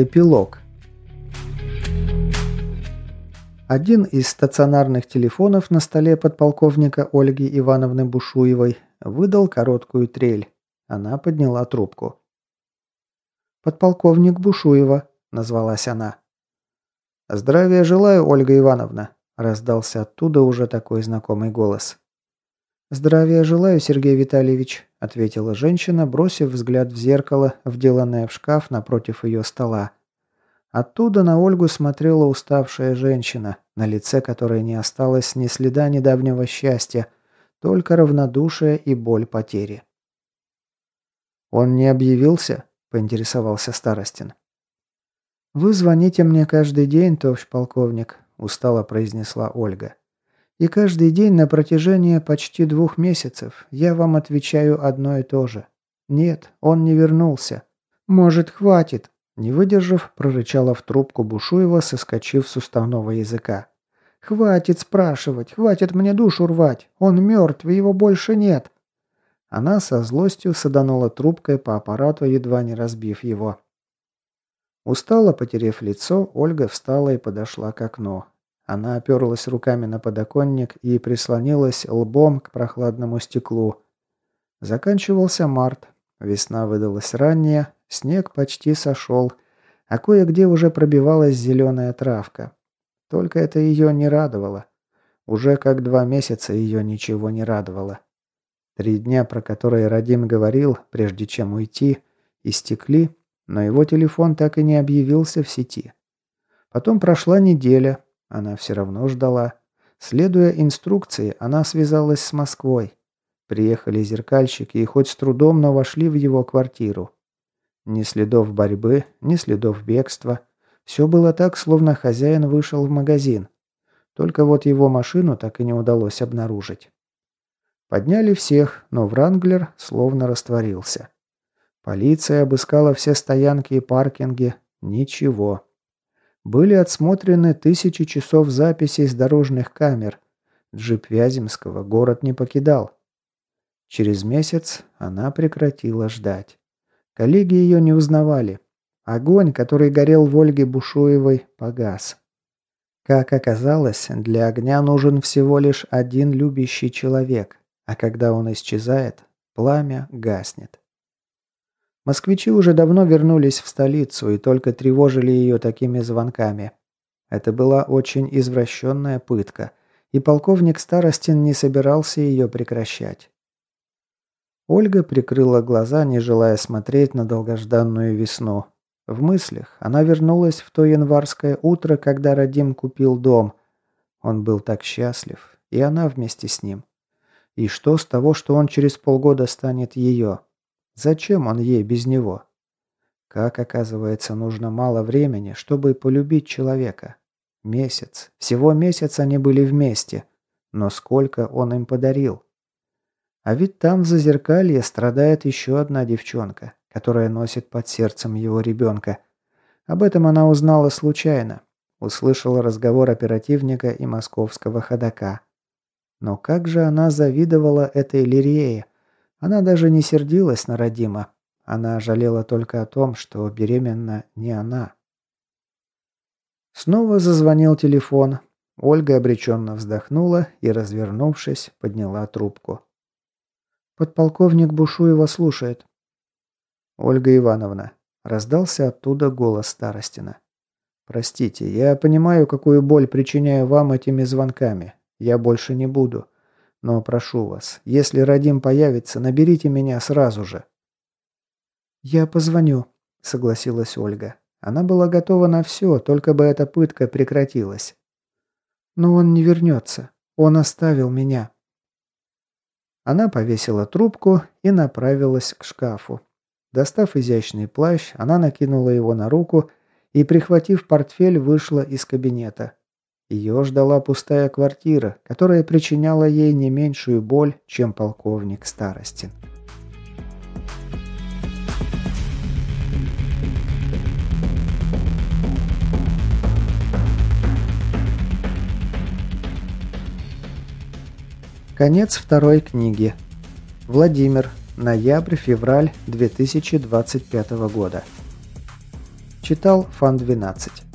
Эпилог. Один из стационарных телефонов на столе подполковника Ольги Ивановны Бушуевой выдал короткую трель. Она подняла трубку. «Подполковник Бушуева», — назвалась она. «Здравия желаю, Ольга Ивановна», — раздался оттуда уже такой знакомый голос. «Здравия желаю, Сергей Витальевич», – ответила женщина, бросив взгляд в зеркало, вделанное в шкаф напротив ее стола. Оттуда на Ольгу смотрела уставшая женщина, на лице которой не осталось ни следа недавнего счастья, только равнодушие и боль потери. «Он не объявился?» – поинтересовался Старостин. «Вы звоните мне каждый день, товарищ полковник», – устало произнесла Ольга. И каждый день на протяжении почти двух месяцев я вам отвечаю одно и то же. Нет, он не вернулся. Может, хватит?» Не выдержав, прорычала в трубку Бушуева, соскочив с уставного языка. «Хватит спрашивать, хватит мне душу рвать. Он мертв, его больше нет». Она со злостью саданула трубкой по аппарату, едва не разбив его. Устало потерев лицо, Ольга встала и подошла к окну. Она оперлась руками на подоконник и прислонилась лбом к прохладному стеклу. Заканчивался март. Весна выдалась ранняя, снег почти сошел, а кое-где уже пробивалась зеленая травка. Только это ее не радовало. Уже как два месяца ее ничего не радовало. Три дня, про которые Радим говорил, прежде чем уйти, истекли, но его телефон так и не объявился в сети. Потом прошла неделя, она все равно ждала. Следуя инструкции, она связалась с Москвой. Приехали зеркальщики и хоть с трудом, но вошли в его квартиру. Ни следов борьбы, ни следов бегства. Все было так, словно хозяин вышел в магазин. Только вот его машину так и не удалось обнаружить. Подняли всех, но Вранглер словно растворился. Полиция обыскала все стоянки и паркинги. Ничего. Были отсмотрены тысячи часов записей с дорожных камер. Джип Вяземского город не покидал. Через месяц она прекратила ждать. Коллеги ее не узнавали. Огонь, который горел в Ольге Бушуевой, погас. Как оказалось, для огня нужен всего лишь один любящий человек, а когда он исчезает, пламя гаснет. Москвичи уже давно вернулись в столицу и только тревожили ее такими звонками. Это была очень извращенная пытка, и полковник Старостин не собирался ее прекращать. Ольга прикрыла глаза, не желая смотреть на долгожданную весну. В мыслях она вернулась в то январское утро, когда Радим купил дом. Он был так счастлив, и она вместе с ним. И что с того, что он через полгода станет ее? Зачем он ей без него? Как оказывается, нужно мало времени, чтобы полюбить человека. Месяц. Всего месяц они были вместе. Но сколько он им подарил? А ведь там в зазеркалье страдает еще одна девчонка, которая носит под сердцем его ребенка. Об этом она узнала случайно. Услышала разговор оперативника и московского ходока. Но как же она завидовала этой Лирее, она даже не сердилась на Родима. Она жалела только о том, что беременна не она. Снова зазвонил телефон. Ольга обреченно вздохнула и, развернувшись, подняла трубку. «Подполковник Бушуева слушает». «Ольга Ивановна», — раздался оттуда голос Старостина. «Простите, я понимаю, какую боль причиняю вам этими звонками. Я больше не буду. Но прошу вас, если Радим появится, наберите меня сразу же». «Я позвоню», — согласилась Ольга. Она была готова на все, только бы эта пытка прекратилась. «Но он не вернется. Он оставил меня». Она повесила трубку и направилась к шкафу. Достав изящный плащ, она накинула его на руку и, прихватив портфель, вышла из кабинета. Ее ждала пустая квартира, которая причиняла ей не меньшую боль, чем полковник Старостин. Конец второй книги. Владимир. Ноябрь-февраль 2025 года. Читал Фан 12.